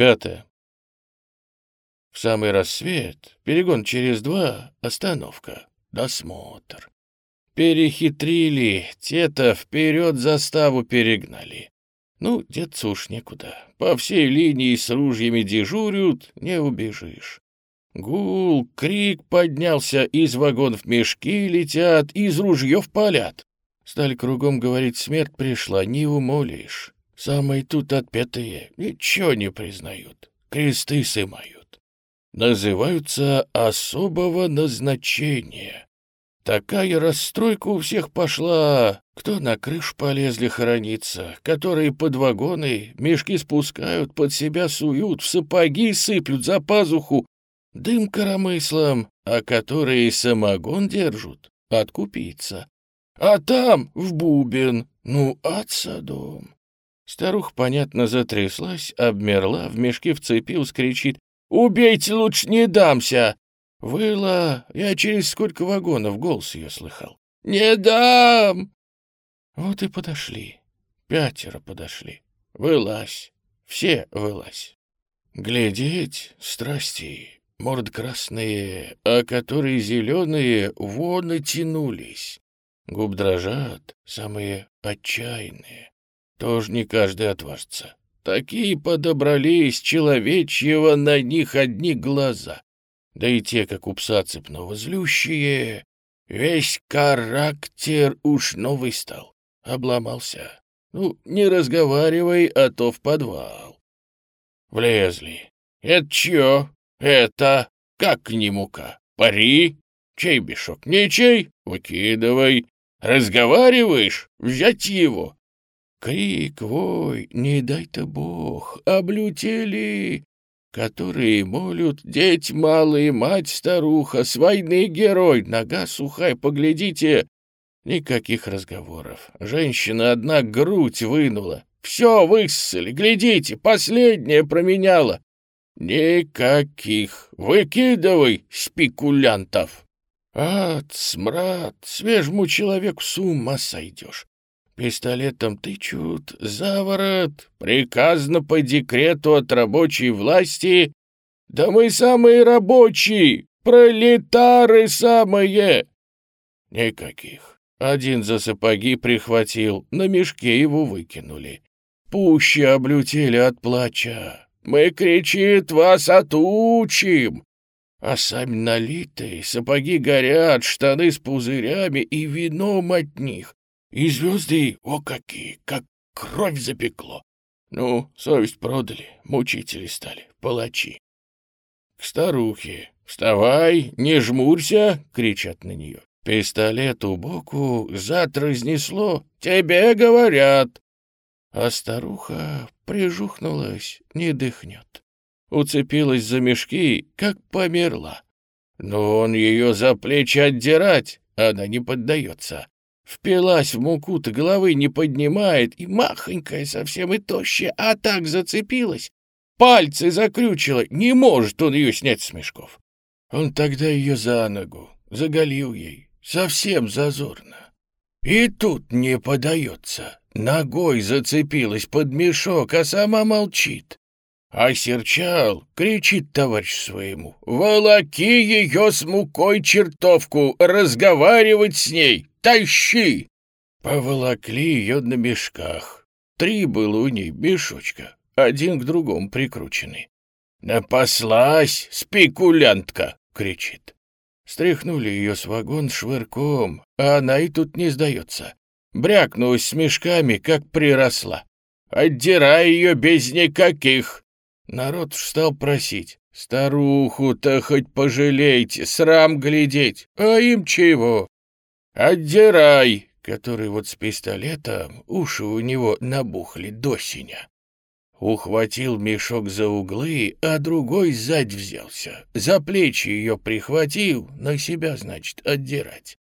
Пятое. В самый рассвет, перегон через два, остановка, досмотр. Перехитрили, те-то вперед заставу перегнали. Ну, деться уж некуда. По всей линии с ружьями дежурят, не убежишь. Гул, крик поднялся, из вагонов мешки летят, из ружьев палят. Сталь кругом говорить, смерть пришла, не умолишь. Самые тут отпетые ничего не признают, кресты сымают. Называются особого назначения. Такая расстройка у всех пошла. Кто на крышу полезли хорониться, которые под вагоны мешки спускают, под себя суют, в сапоги сыплют за пазуху, дым коромыслом, а которые самогон держат, откупиться. А там, в бубен, ну, ад садом. Старуха, понятно, затряслась, обмерла, в мешке вцепилась, кричит «Убейте, лучше не дамся!» Выла, я через сколько вагонов голос ее слыхал. «Не дам!» Вот и подошли. Пятеро подошли. Вылазь. Все вылазь. Глядеть, страсти, морд красные, а которые зеленые, вон и тянулись. Губ дрожат, самые отчаянные. Тоже не каждый отважится. Такие подобрались, человечьего на них одни глаза. Да и те, как у пса цепного, злющие. Весь характер уж новый стал. Обломался. Ну, не разговаривай, а то в подвал. Влезли. Это чё? Это? Как к нему-ка? Пари? Чей бешок? Ничей? Выкидывай. Разговариваешь? Взять его. Крик, вой, не дай-то бог, облютели которые молют «Деть малые, мать-старуха, с войны герой, нога сухая, поглядите!» Никаких разговоров. Женщина одна грудь вынула. Все высосали, глядите, последняя променяла. Никаких. Выкидывай, спекулянтов. Ад, смрад, свежему человеку с ума сойдешь. Пистолетом тычут, заворот, приказано по декрету от рабочей власти. Да мы самые рабочие, пролетары самые. Никаких. Один за сапоги прихватил, на мешке его выкинули. Пуще облютели от плача. Мы, кричит, вас отучим. А сами налитые, сапоги горят, штаны с пузырями и вином от них. И звезды, о какие, как кровь запекло. Ну, совесть продали, мучители стали, палачи. К старухе. «Вставай, не жмурься!» — кричат на нее. Пистолет у боку, зад разнесло. «Тебе говорят!» А старуха прижухнулась, не дыхнет. Уцепилась за мешки, как померла. Но он ее за плечи отдирать, она не поддается. Впилась в муку-то, головы не поднимает, и махонькая совсем и тощая, а так зацепилась. Пальцы закрючила, не может он ее снять с мешков. Он тогда ее за ногу, заголил ей, совсем зазорно. И тут не подается, ногой зацепилась под мешок, а сама молчит. А серчал, кричит товарищ своему, «Волоки ее с мукой чертовку, разговаривать с ней, тащи!» Поволокли ее на мешках. Три было у ней мешочка, один к другому прикрученный. «Напаслась, спекулянтка!» — кричит. Стряхнули ее с вагон швырком, а она и тут не сдается. Брякнулась с мешками, как приросла. Отдирай ее без никаких. Народ стал просить. Старуху-то хоть пожалейте, срам глядеть. А им чего? Отдирай, который вот с пистолетом, уши у него набухли до синя. Ухватил мешок за углы, а другой сзади взялся. За плечи ее прихватил, на себя, значит, отдирать.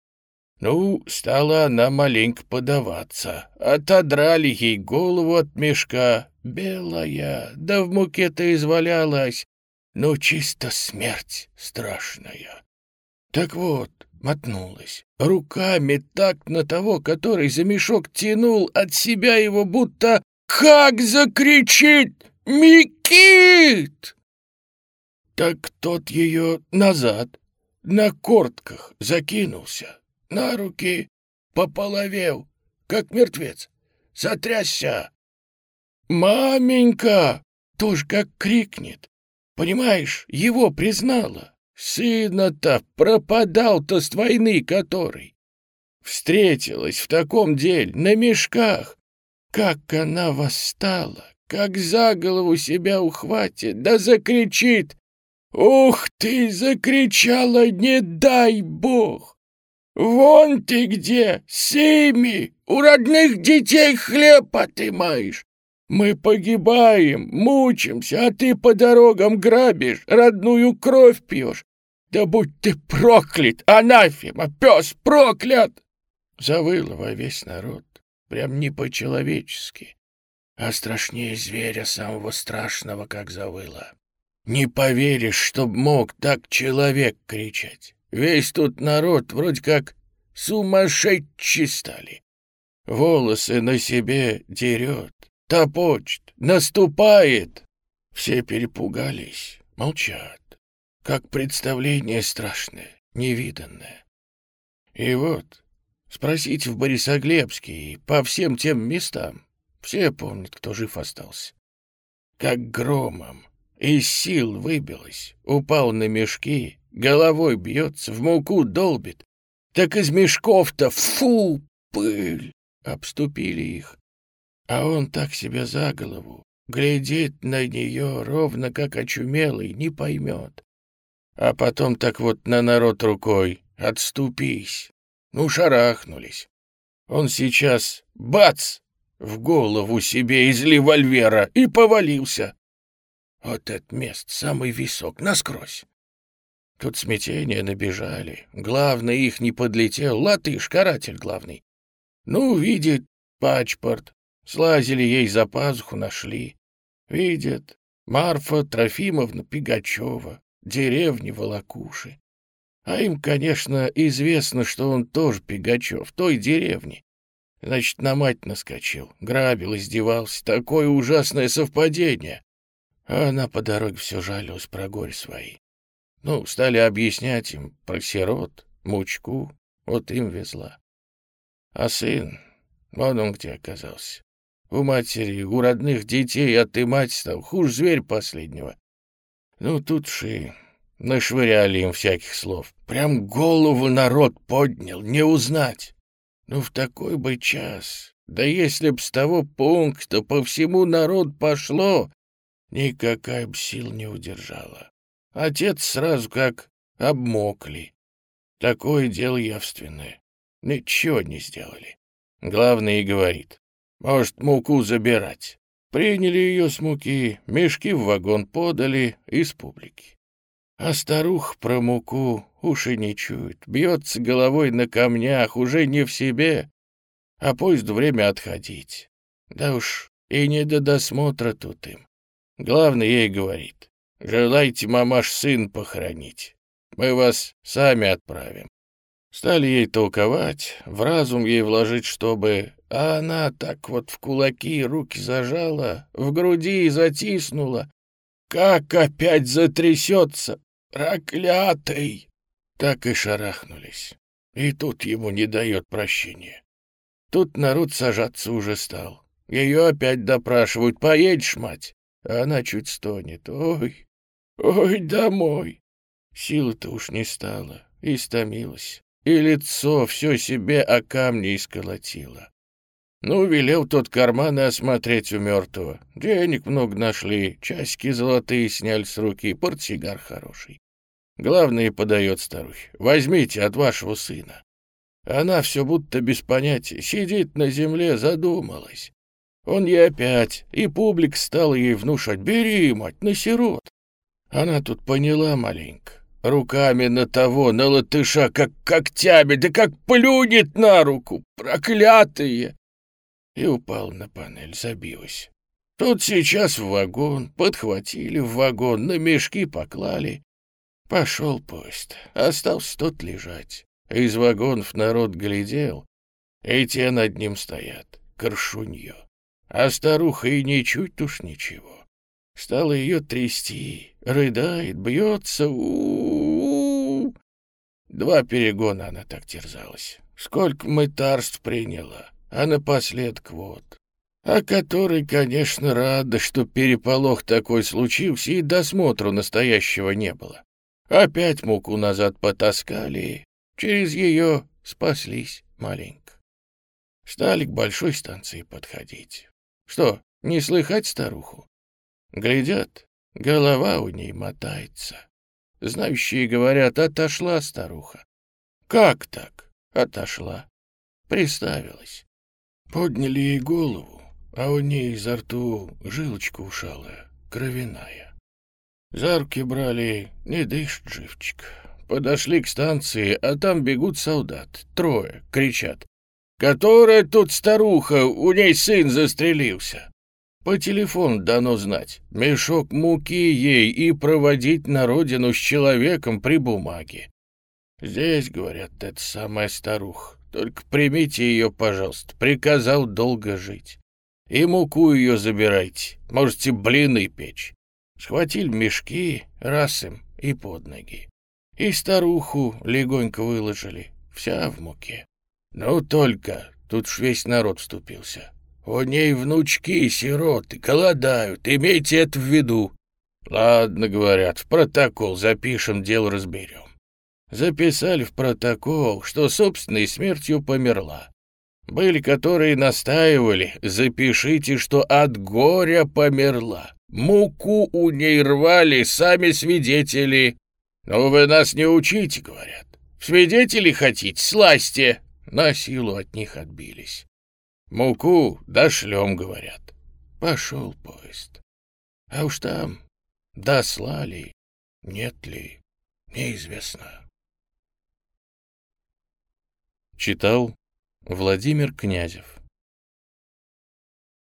Ну, стала она маленько подаваться. Отодрали ей голову от мешка. Белая, да в муке-то извалялась. Ну, чисто смерть страшная. Так вот, мотнулась. Руками так на того, который за мешок тянул от себя его, будто «Как закричит! Микки!» Никит!» Так тот ее назад, на кортках, закинулся, на руки пополовел, как мертвец, затрясся. «Маменька!» тоже как крикнет. Понимаешь, его признала. Сына-то пропадал-то с войны который. Встретилась в таком деле, на мешках. Как она восстала, как за голову себя ухватит, да закричит. «Ух ты!» — закричала, «не дай бог!» «Вон ты где, Сими, у родных детей хлеб отымаешь, мы погибаем, мучимся, а ты по дорогам грабишь, родную кровь пьешь. Да будь ты проклят, анафема, пес проклят!» Завыло во весь народ, прям не по-человечески, а страшнее зверя самого страшного, как завыло. Не поверишь, чтоб мог так человек кричать. Весь тут народ вроде как сумасшедший стали. Волосы на себе дерет, топочет, наступает. Все перепугались, молчат, как представление страшное, невиданное. И вот, спросите в Борисоглебске и по всем тем местам, все помнят, кто жив остался. Как громом, из сил выбилось, упал на мешки, головой бьется, в муку долбит. Так из мешков-то, фу, пыль, обступили их. А он так себя за голову, глядит на нее, ровно как очумелый, не поймет. А потом так вот на народ рукой, отступись. Ну, шарахнулись. Он сейчас, бац, в голову себе из револьвера и повалился. Вот этот мест, самый висок, насквозь. Тут смятения набежали. Главный их не подлетел, латыш, каратель главный. Ну, видит пачпорт, Слазили ей за пазуху, нашли. Видят, Марфа Трофимовна Пигачева, деревни Волокуши. А им, конечно, известно, что он тоже Пигачев, той деревни. Значит, на мать наскочил, грабил, издевался. Такое ужасное совпадение. А она по дороге все жалилась про горе свои. Ну, стали объяснять им про сирот, мучку, вот им везла. А сын, вон он где оказался. У матери, у родных детей, а ты мать стал, хуже зверь последнего. Ну, тут ши нашвыряли им всяких слов. Прям голову народ поднял, не узнать. Ну, в такой бы час, да если б с того пункта по всему народ пошло, никакая б сил не удержала. Отец сразу как обмокли. Такое дело явственное. Ничего не сделали. Главное и говорит. Может, муку забирать. Приняли ее с муки, мешки в вагон подали из публики. А старух про муку уши не чует, бьется головой на камнях, уже не в себе, а поезд время отходить. Да уж и не до досмотра тут им. Главное ей говорит, желайте, мамаш, сын похоронить. Мы вас сами отправим. Стали ей толковать, в разум ей вложить, чтобы... А она так вот в кулаки руки зажала, в груди затиснула. Как опять затрясется! Проклятый! Так и шарахнулись. И тут ему не дает прощения. Тут народ сажаться уже стал. Ее опять допрашивают. «Поедешь, мать?» А она чуть стонет. «Ой, ой, домой!» Силы-то уж не стало, истомилась и лицо все себе о камни исколотило. Ну, велел тот карманы осмотреть у мертвого. Денег много нашли, часики золотые сняли с руки, портсигар хороший. Главное, подает старухе, возьмите от вашего сына. Она все будто без понятия, сидит на земле, задумалась. Он ей опять, и публик стал ей внушать, бери, мать, на сирот. Она тут поняла маленько, Руками на того, на латыша, как когтями, да как плюнет на руку, проклятые! И упал на панель, забилась. Тут сейчас в вагон, подхватили в вагон, на мешки поклали. Пошел поезд, остался тут лежать. Из вагонов народ глядел, и те над ним стоят, коршунье. А старуха и ничуть уж ничего. Стала ее трясти, рыдает, бьется. У -у -у. Два перегона она так терзалась. Сколько мытарств приняла, а напоследок вот. А который, конечно, рада, что переполох такой случился и досмотру настоящего не было. Опять муку назад потаскали, через ее спаслись маленько. Стали к большой станции подходить. Что, не слыхать старуху? Глядят, голова у ней мотается. Знающие говорят, отошла старуха. Как так? Отошла. Приставилась. Подняли ей голову, а у ней изо рту жилочка ушалая, кровяная. За руки брали, не дышит живчик. Подошли к станции, а там бегут солдат, трое, кричат. «Которая тут старуха, у ней сын застрелился!» По телефону дано знать. Мешок муки ей и проводить на родину с человеком при бумаге. Здесь, говорят, это самая старуха. Только примите ее, пожалуйста. Приказал долго жить. И муку ее забирайте. Можете блины печь. Схватили мешки, раз им и под ноги. И старуху легонько выложили. Вся в муке. Ну только, тут ж весь народ вступился. У ней внучки, сироты, голодают, имейте это в виду. Ладно, говорят, в протокол запишем, дело разберем. Записали в протокол, что собственной смертью померла. Были, которые настаивали, запишите, что от горя померла. Муку у ней рвали сами свидетели. Но вы нас не учите, говорят. Свидетели хотите, сласьте. На силу от них отбились. Муку дошлем, говорят. Пошел поезд. А уж там дослали, нет ли, неизвестно. Читал Владимир Князев